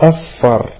أصفر.